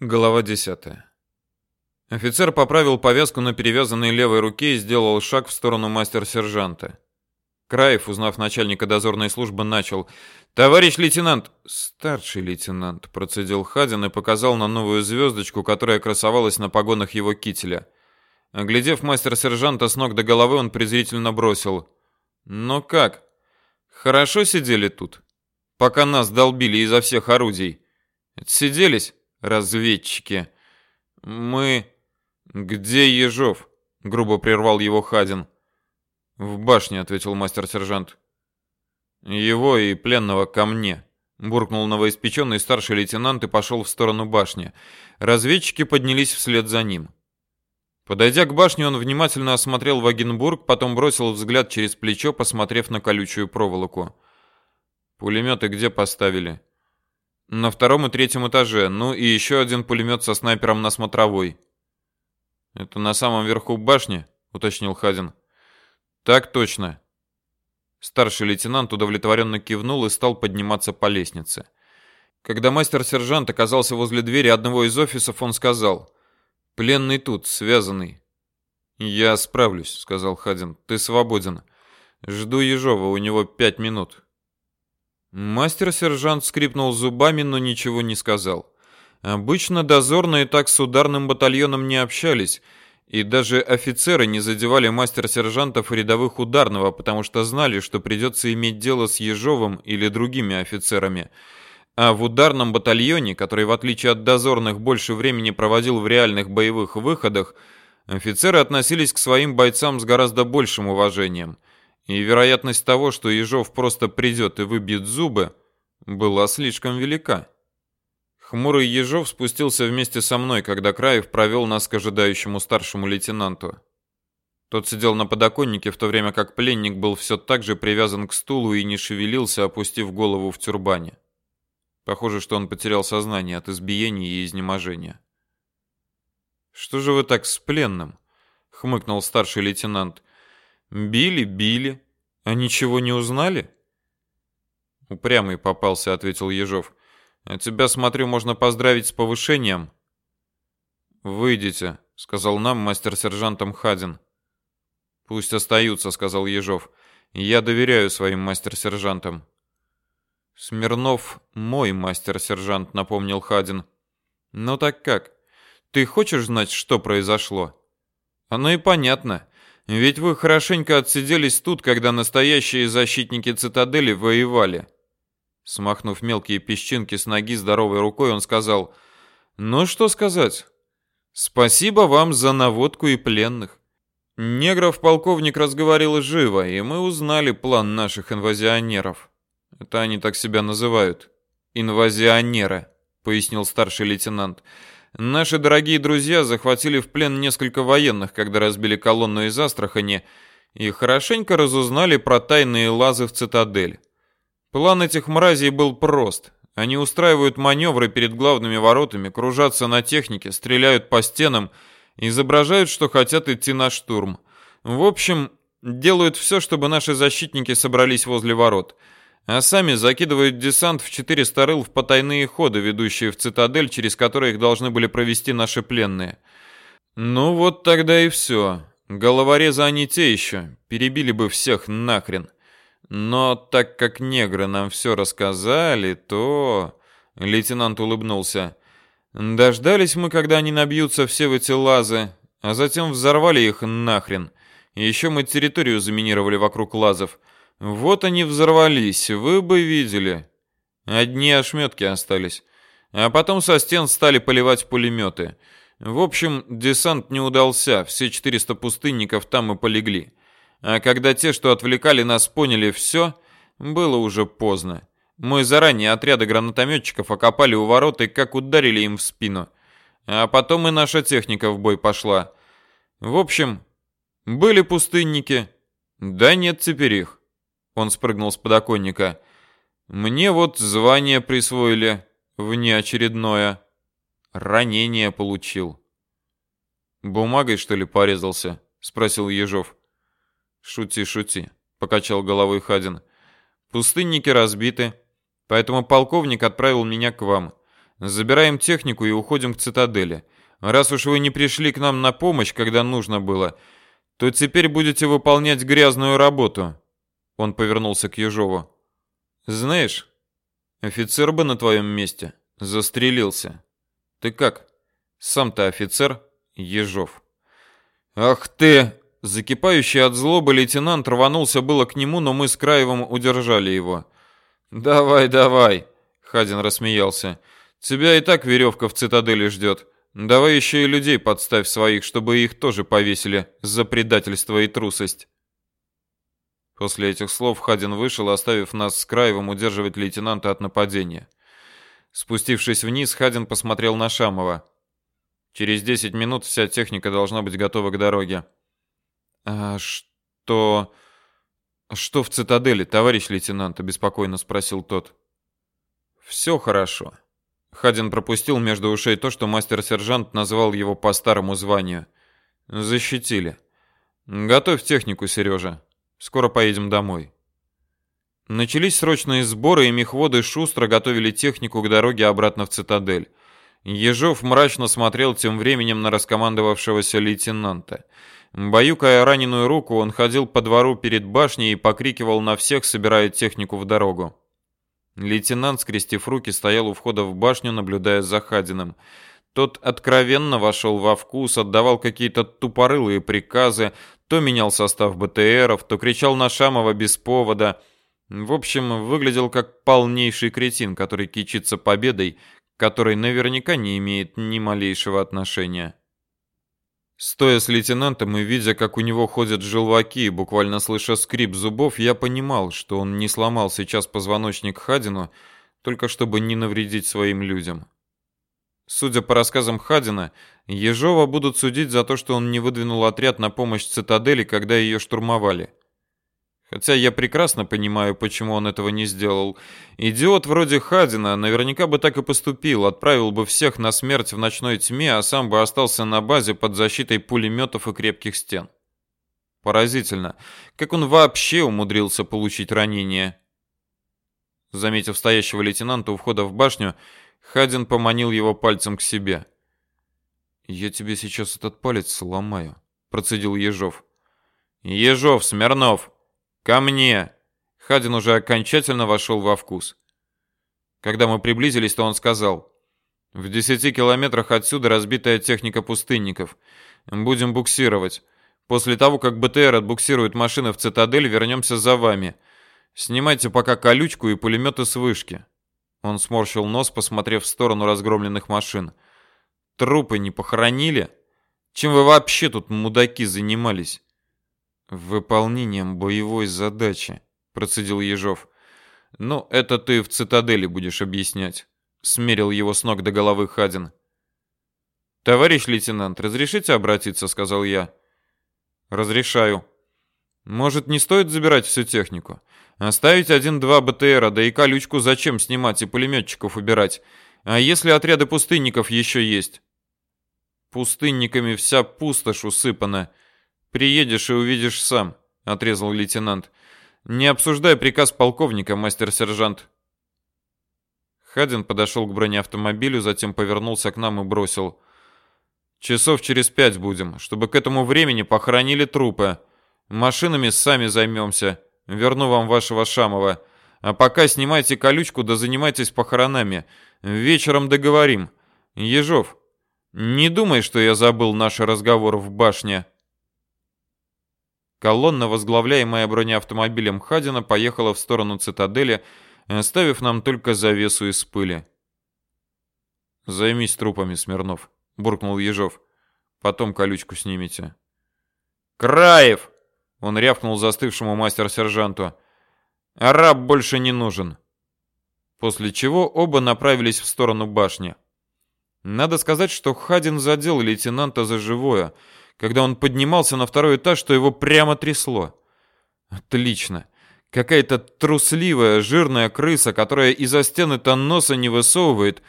Глава 10. Офицер поправил повязку на перевязанной левой руке и сделал шаг в сторону мастер-сержанта. Краев, узнав начальника дозорной службы, начал: "Товарищ лейтенант, старший лейтенант", процедил Хадин и показал на новую звездочку, которая красовалась на погонах его кителя. Оглядев мастер-сержанта с ног до головы, он презрительно бросил: "Ну как? Хорошо сидели тут, пока нас долбили изо всех орудий. Сиделись разведчики. Мы... Где Ежов? Грубо прервал его Хадин. В башне, ответил мастер-сержант. Его и пленного ко мне. Буркнул новоиспеченный старший лейтенант и пошел в сторону башни. Разведчики поднялись вслед за ним. Подойдя к башне, он внимательно осмотрел Вагенбург, потом бросил взгляд через плечо, посмотрев на колючую проволоку. «Пулеметы где поставили?» На втором и третьем этаже, ну и еще один пулемет со снайпером на смотровой. Это на самом верху башни, уточнил Хадин. Так точно. Старший лейтенант удовлетворенно кивнул и стал подниматься по лестнице. Когда мастер-сержант оказался возле двери одного из офисов, он сказал: "Пленный тут, связанный". "Я справлюсь", сказал Хадин. "Ты свободен. Жду Ежова, у него пять минут". Мастер-сержант скрипнул зубами, но ничего не сказал. Обычно дозорные так с ударным батальоном не общались, и даже офицеры не задевали мастер-сержантов рядовых ударного, потому что знали, что придется иметь дело с Ежовым или другими офицерами. А в ударном батальоне, который в отличие от дозорных больше времени проводил в реальных боевых выходах, офицеры относились к своим бойцам с гораздо большим уважением – и вероятность того, что Ежов просто придет и выбьет зубы, была слишком велика. Хмурый Ежов спустился вместе со мной, когда Краев провел нас к ожидающему старшему лейтенанту. Тот сидел на подоконнике, в то время как пленник был все так же привязан к стулу и не шевелился, опустив голову в тюрбане. Похоже, что он потерял сознание от избиений и изнеможения. «Что же вы так с пленным?» — хмыкнул старший лейтенант. Били, били. А ничего не узнали? Упрямый попался, ответил Ежов. А тебя, смотрю, можно поздравить с повышением. Выйдите, сказал нам мастер-сержантом Хадин. Пусть остаются, сказал Ежов. Я доверяю своим мастер-сержантам. Смирнов мой мастер-сержант, напомнил Хадин. Ну так как? Ты хочешь знать, что произошло? Оно и понятно. Ведь вы хорошенько отсиделись тут, когда настоящие защитники цитадели воевали. Смахнув мелкие песчинки с ноги здоровой рукой, он сказал: "Ну что сказать? Спасибо вам за наводку и пленных. Негров полковник разговаривал живо, и мы узнали план наших инвазионеров. Это они так себя называют. Инвазионеры", пояснил старший лейтенант. Наши дорогие друзья захватили в плен несколько военных, когда разбили колонну из Астрахани, и хорошенько разузнали про тайные лазы в цитадель. План этих мразей был прост. Они устраивают маневры перед главными воротами, кружатся на технике, стреляют по стенам, изображают, что хотят идти на штурм. В общем, делают все, чтобы наши защитники собрались возле ворот – а сами закидывают десант в четыре старыл в потайные ходы, ведущие в цитадель, через которые их должны были провести наши пленные. Ну вот тогда и все. Головорезы они те еще, перебили бы всех нахрен. Но так как негры нам все рассказали, то... Лейтенант улыбнулся. Дождались мы, когда они набьются все в эти лазы, а затем взорвали их нахрен. Еще мы территорию заминировали вокруг лазов. Вот они взорвались, вы бы видели. Одни ошметки остались. А потом со стен стали поливать пулеметы. В общем, десант не удался, все 400 пустынников там и полегли. А когда те, что отвлекали нас, поняли все, было уже поздно. Мы заранее отряды гранатометчиков окопали у ворот и как ударили им в спину. А потом и наша техника в бой пошла. В общем, были пустынники, да нет теперь их. Он спрыгнул с подоконника. Мне вот звание присвоили внеочередное. Ранение получил. Бумагой что ли порезался? спросил Ежов. Шути, шути, покачал головой Хадин. Пустынники разбиты, поэтому полковник отправил меня к вам. Забираем технику и уходим к цитадели. Раз уж вы не пришли к нам на помощь, когда нужно было, то теперь будете выполнять грязную работу. Он повернулся к Ежову. Знаешь, офицер бы на твоем месте застрелился. Ты как? Сам-то офицер Ежов. Ах ты! Закипающий от злобы лейтенант рванулся было к нему, но мы с Краевым удержали его. «Давай, давай!» — Хадин рассмеялся. «Тебя и так веревка в цитадели ждет. Давай еще и людей подставь своих, чтобы их тоже повесили за предательство и трусость». После этих слов Хадин вышел, оставив нас с Краевым удерживать лейтенанта от нападения. Спустившись вниз, Хадин посмотрел на Шамова. Через 10 минут вся техника должна быть готова к дороге. А что что в цитадели, товарищ лейтенант, обеспокоенно спросил тот. Все хорошо. Хадин пропустил между ушей то, что мастер-сержант назвал его по старому званию. Защитили. Готовь технику, Сережа. Скоро поедем домой. Начались срочные сборы, и мехводы шустро готовили технику к дороге обратно в цитадель. Ежов мрачно смотрел тем временем на раскомандовавшегося лейтенанта. Баюкая раненую руку, он ходил по двору перед башней и покрикивал на всех, собирая технику в дорогу. Лейтенант, скрестив руки, стоял у входа в башню, наблюдая за Хадиным. Тот откровенно вошел во вкус, отдавал какие-то тупорылые приказы, то менял состав БТРов, то кричал на Шамова без повода. В общем, выглядел как полнейший кретин, который кичится победой, которой наверняка не имеет ни малейшего отношения. Стоя с лейтенантом и видя, как у него ходят желваки, буквально слыша скрип зубов, я понимал, что он не сломал сейчас позвоночник Хадину, только чтобы не навредить своим людям. Судя по рассказам Хадина, Ежова будут судить за то, что он не выдвинул отряд на помощь цитадели, когда ее штурмовали. Хотя я прекрасно понимаю, почему он этого не сделал. Идиот вроде Хадина наверняка бы так и поступил, отправил бы всех на смерть в ночной тьме, а сам бы остался на базе под защитой пулеметов и крепких стен. Поразительно, как он вообще умудрился получить ранение. Заметив стоящего лейтенанта у входа в башню, Хадин поманил его пальцем к себе. «Я тебе сейчас этот палец сломаю», — процедил Ежов. «Ежов, Смирнов, ко мне!» Хадин уже окончательно вошел во вкус. Когда мы приблизились, то он сказал. «В десяти километрах отсюда разбитая техника пустынников. Будем буксировать. После того, как БТР отбуксирует машины в цитадель, вернемся за вами. Снимайте пока колючку и пулеметы с вышки. Он сморщил нос, посмотрев в сторону разгромленных машин. Трупы не похоронили? Чем вы вообще тут, мудаки, занимались? Выполнением боевой задачи, процедил Ежов. Ну, это ты в цитадели будешь объяснять, смерил его с ног до головы Хадин. Товарищ лейтенант, разрешите обратиться, сказал я. Разрешаю. Может, не стоит забирать всю технику? Оставить один-два БТРа, да и колючку зачем снимать и пулеметчиков убирать? А если отряды пустынников еще есть? Пустынниками вся пустошь усыпана. Приедешь и увидишь сам, отрезал лейтенант. Не обсуждай приказ полковника, мастер-сержант. Хадин подошел к бронеавтомобилю, затем повернулся к нам и бросил: "Часов через пять будем, чтобы к этому времени похоронили трупы. Машинами сами займемся. Верну вам вашего Шамова. А пока снимайте колючку да занимайтесь похоронами. Вечером договорим. Ежов, не думай, что я забыл наш разговор в башне. Колонна, возглавляемая бронеавтомобилем Хадина, поехала в сторону цитадели, оставив нам только завесу из пыли. Займись трупами, Смирнов, буркнул Ежов. Потом колючку снимите. Краев, он рявкнул застывшему мастер-сержанту. «Араб больше не нужен». После чего оба направились в сторону башни. Надо сказать, что Хадин задел лейтенанта за живое. Когда он поднимался на второй этаж, то его прямо трясло. Отлично. Какая-то трусливая, жирная крыса, которая из-за стены-то носа не высовывает,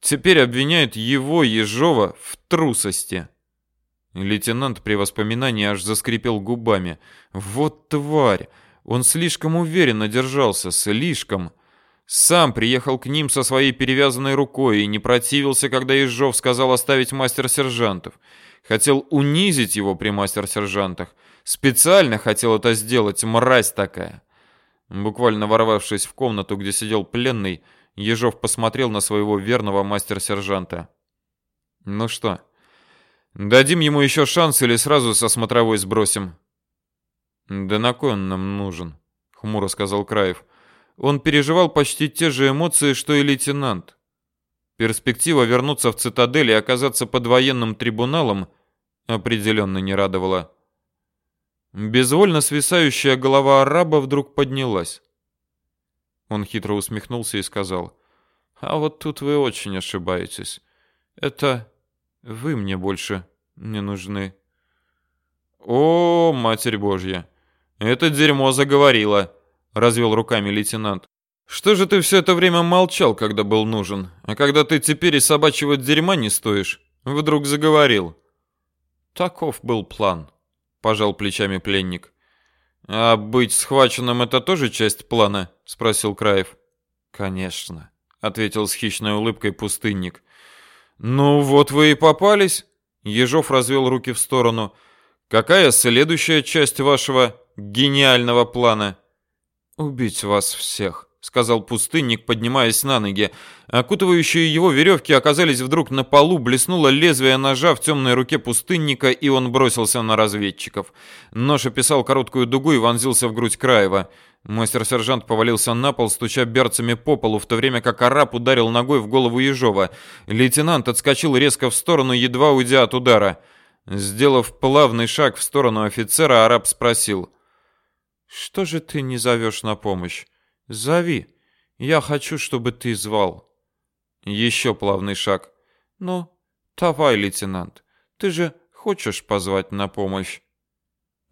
теперь обвиняет его, Ежова, в трусости. Лейтенант при воспоминании аж заскрипел губами. Вот тварь! Он слишком уверенно держался, слишком. Сам приехал к ним со своей перевязанной рукой и не противился, когда Ежов сказал оставить мастер-сержантов. Хотел унизить его при мастер-сержантах. Специально хотел это сделать, мразь такая. Буквально ворвавшись в комнату, где сидел пленный, Ежов посмотрел на своего верного мастер-сержанта. «Ну что, дадим ему еще шанс или сразу со смотровой сбросим?» «Да на кой он нам нужен?» — хмуро сказал Краев. Он переживал почти те же эмоции, что и лейтенант. Перспектива вернуться в цитадель и оказаться под военным трибуналом определенно не радовала. Безвольно свисающая голова араба вдруг поднялась. Он хитро усмехнулся и сказал: "А вот тут вы очень ошибаетесь. Это вы мне больше не нужны". О, Матерь Божья. Это дерьмо заговорило развел руками лейтенант. Что же ты все это время молчал, когда был нужен, а когда ты теперь и собачьего дерьма не стоишь, вдруг заговорил? Таков был план, пожал плечами пленник. А быть схваченным это тоже часть плана, спросил Краев. Конечно, ответил с хищной улыбкой пустынник. Ну вот вы и попались. Ежов развел руки в сторону. Какая следующая часть вашего гениального плана? «Убить вас всех», — сказал пустынник, поднимаясь на ноги. Окутывающие его веревки оказались вдруг на полу, блеснуло лезвие ножа в темной руке пустынника, и он бросился на разведчиков. Нож описал короткую дугу и вонзился в грудь Краева. Мастер-сержант повалился на пол, стуча берцами по полу, в то время как араб ударил ногой в голову Ежова. Лейтенант отскочил резко в сторону, едва уйдя от удара. Сделав плавный шаг в сторону офицера, араб спросил — что же ты не зовешь на помощь? Зови. Я хочу, чтобы ты звал. Еще плавный шаг. Ну, давай, лейтенант. Ты же хочешь позвать на помощь?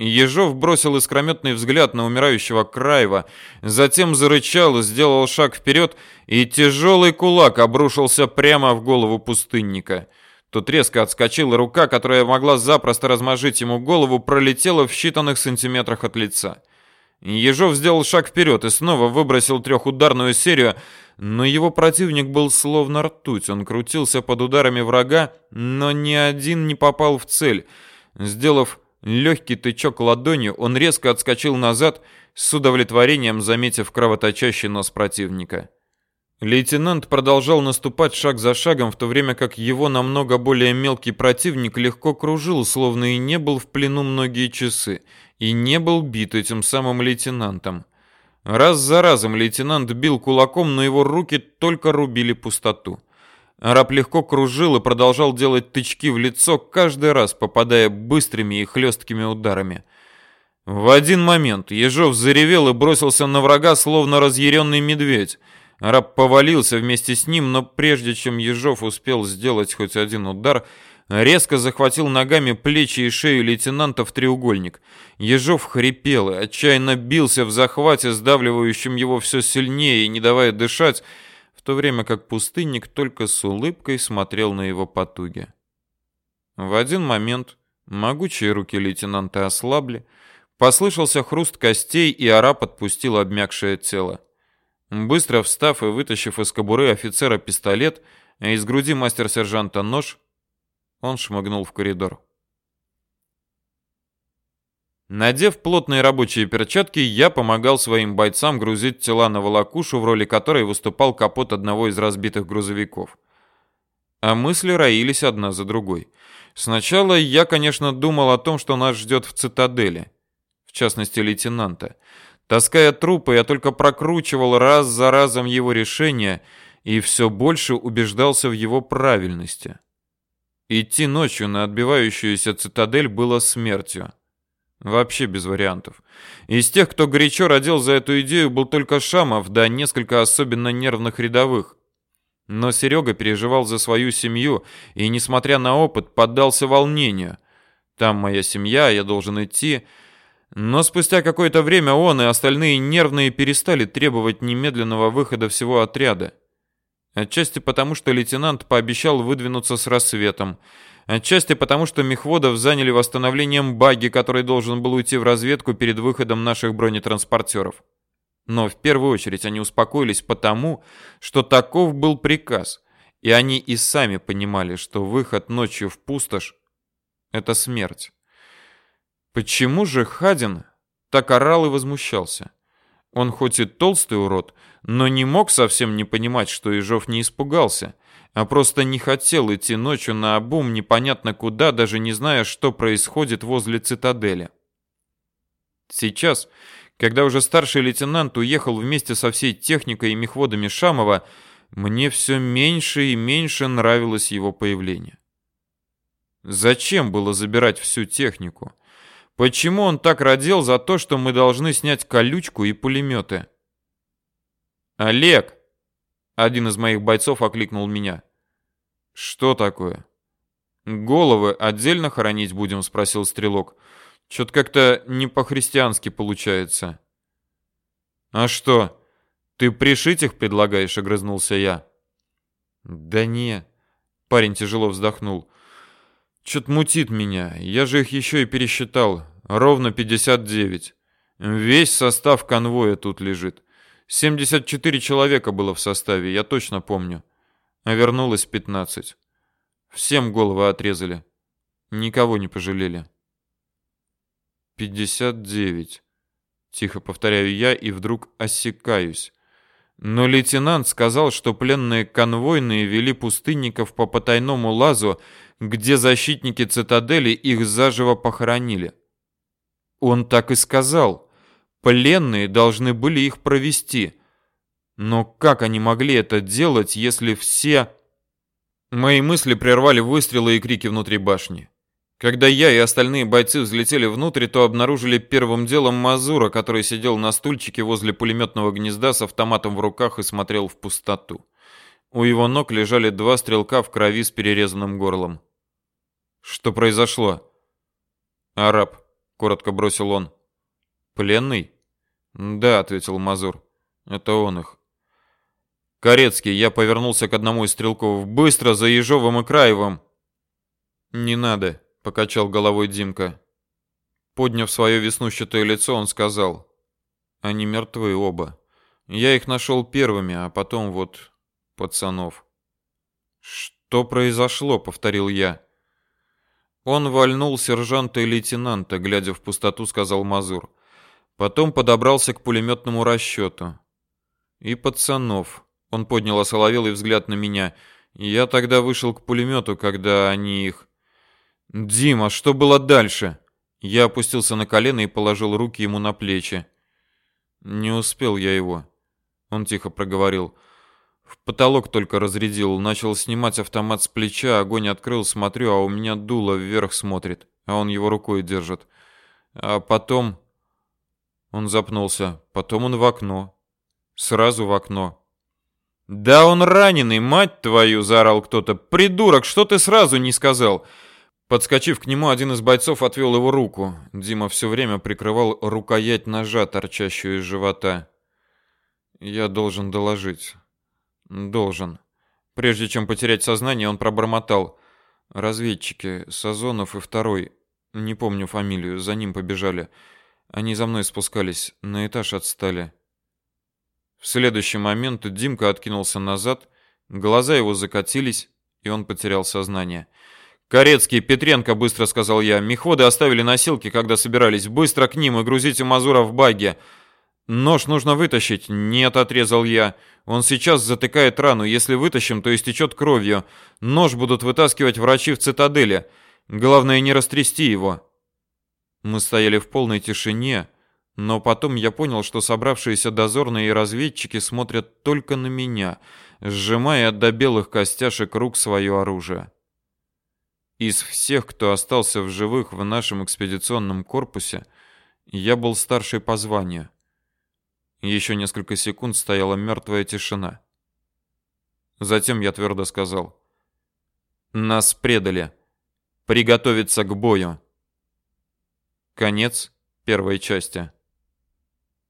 Ежов бросил искрометный взгляд на умирающего Краева, затем зарычал, сделал шаг вперед, и тяжелый кулак обрушился прямо в голову пустынника. Тут резко отскочила рука, которая могла запросто размажить ему голову, пролетела в считанных сантиметрах от лица. Ежов сделал шаг вперед и снова выбросил трехударную серию, но его противник был словно ртуть. Он крутился под ударами врага, но ни один не попал в цель. Сделав легкий тычок ладонью, он резко отскочил назад, с удовлетворением заметив кровоточащий нос противника. Лейтенант продолжал наступать шаг за шагом, в то время как его намного более мелкий противник легко кружил, словно и не был в плену многие часы и не был бит этим самым лейтенантом. Раз за разом лейтенант бил кулаком, но его руки только рубили пустоту. Араб легко кружил и продолжал делать тычки в лицо, каждый раз попадая быстрыми и хлесткими ударами. В один момент Ежов заревел и бросился на врага, словно разъяренный медведь. Араб повалился вместе с ним, но прежде чем Ежов успел сделать хоть один удар, резко захватил ногами плечи и шею лейтенанта в треугольник. Ежов хрипел и отчаянно бился в захвате, сдавливающем его все сильнее и не давая дышать, в то время как пустынник только с улыбкой смотрел на его потуги. В один момент могучие руки лейтенанта ослабли, послышался хруст костей, и араб отпустил обмякшее тело. Быстро встав и вытащив из кобуры офицера пистолет, а из груди мастер-сержанта нож, он шмыгнул в коридор. Надев плотные рабочие перчатки, я помогал своим бойцам грузить тела на волокушу, в роли которой выступал капот одного из разбитых грузовиков. А мысли роились одна за другой. Сначала я, конечно, думал о том, что нас ждет в цитадели, в частности лейтенанта. Таская трупы, я только прокручивал раз за разом его решение и все больше убеждался в его правильности. Идти ночью на отбивающуюся цитадель было смертью. Вообще без вариантов. Из тех, кто горячо родил за эту идею, был только Шамов, да несколько особенно нервных рядовых. Но Серега переживал за свою семью и, несмотря на опыт, поддался волнению. Там моя семья, я должен идти. Но спустя какое-то время он и остальные нервные перестали требовать немедленного выхода всего отряда. Отчасти потому, что лейтенант пообещал выдвинуться с рассветом. Отчасти потому, что мехводов заняли восстановлением баги, который должен был уйти в разведку перед выходом наших бронетранспортеров. Но в первую очередь они успокоились потому, что таков был приказ, и они и сами понимали, что выход ночью в пустошь — это смерть. Почему же Хадин так орал и возмущался? Он хоть и толстый урод, но не мог совсем не понимать, что Ежов не испугался, а просто не хотел идти ночью на обум непонятно куда, даже не зная, что происходит возле цитадели. Сейчас, когда уже старший лейтенант уехал вместе со всей техникой и мехводами Шамова, мне все меньше и меньше нравилось его появление. Зачем было забирать всю технику? Почему он так родил за то, что мы должны снять колючку и пулеметы? «Олег!» Один из моих бойцов окликнул меня. «Что такое?» «Головы отдельно хоронить будем?» — спросил стрелок. «Чё-то как-то не по-христиански получается». «А что, ты пришить их предлагаешь?» — огрызнулся я. «Да не». Парень тяжело вздохнул. Чё-то мутит меня. Я же их еще и пересчитал. Ровно 59. Весь состав конвоя тут лежит. 74 человека было в составе, я точно помню. А вернулось 15. Всем головы отрезали. Никого не пожалели. 59. Тихо повторяю я и вдруг осекаюсь. Но лейтенант сказал, что пленные конвойные вели пустынников по потайному лазу, где защитники цитадели их заживо похоронили. Он так и сказал. Пленные должны были их провести. Но как они могли это делать, если все... Мои мысли прервали выстрелы и крики внутри башни. Когда я и остальные бойцы взлетели внутрь, то обнаружили первым делом Мазура, который сидел на стульчике возле пулеметного гнезда с автоматом в руках и смотрел в пустоту. У его ног лежали два стрелка в крови с перерезанным горлом. Что произошло? Араб, коротко бросил он. Пленный? Да, ответил Мазур. Это он их. Корецкий, я повернулся к одному из стрелков. Быстро за Ежовым и Краевым. Не надо, покачал головой Димка. Подняв свое веснущатое лицо, он сказал: "Они мертвы оба. Я их нашел первыми, а потом вот пацанов". "Что произошло?" повторил я. Он вальнул сержанта и лейтенанта, глядя в пустоту, сказал Мазур. Потом подобрался к пулеметному расчету. И пацанов. Он поднял осоловелый взгляд на меня. Я тогда вышел к пулемету, когда они их... «Дима, что было дальше?» Я опустился на колено и положил руки ему на плечи. Не успел я его. Он тихо проговорил. В потолок только разрядил, начал снимать автомат с плеча, огонь открыл, смотрю, а у меня дуло вверх смотрит, а он его рукой держит. А потом... Он запнулся. Потом он в окно. Сразу в окно. «Да он раненый, мать твою!» — заорал кто-то. «Придурок, что ты сразу не сказал?» Подскочив к нему, один из бойцов отвел его руку. Дима все время прикрывал рукоять ножа, торчащую из живота. «Я должен доложить. Должен. Прежде чем потерять сознание, он пробормотал. Разведчики, Сазонов и второй, не помню фамилию, за ним побежали. Они за мной спускались, на этаж отстали. В следующий момент Димка откинулся назад, глаза его закатились, и он потерял сознание. «Корецкий, Петренко», — быстро сказал я. «Мехводы оставили носилки, когда собирались. Быстро к ним и грузите Мазура в багги. Нож нужно вытащить. Нет, отрезал я. Он сейчас затыкает рану. Если вытащим, то истечет кровью. Нож будут вытаскивать врачи в цитадели. Главное не растрясти его. Мы стояли в полной тишине, но потом я понял, что собравшиеся дозорные и разведчики смотрят только на меня, сжимая до белых костяшек рук свое оружие. Из всех, кто остался в живых в нашем экспедиционном корпусе, я был старший по званию. Еще несколько секунд стояла мертвая тишина. Затем я твердо сказал. «Нас предали. Приготовиться к бою». Конец первой части.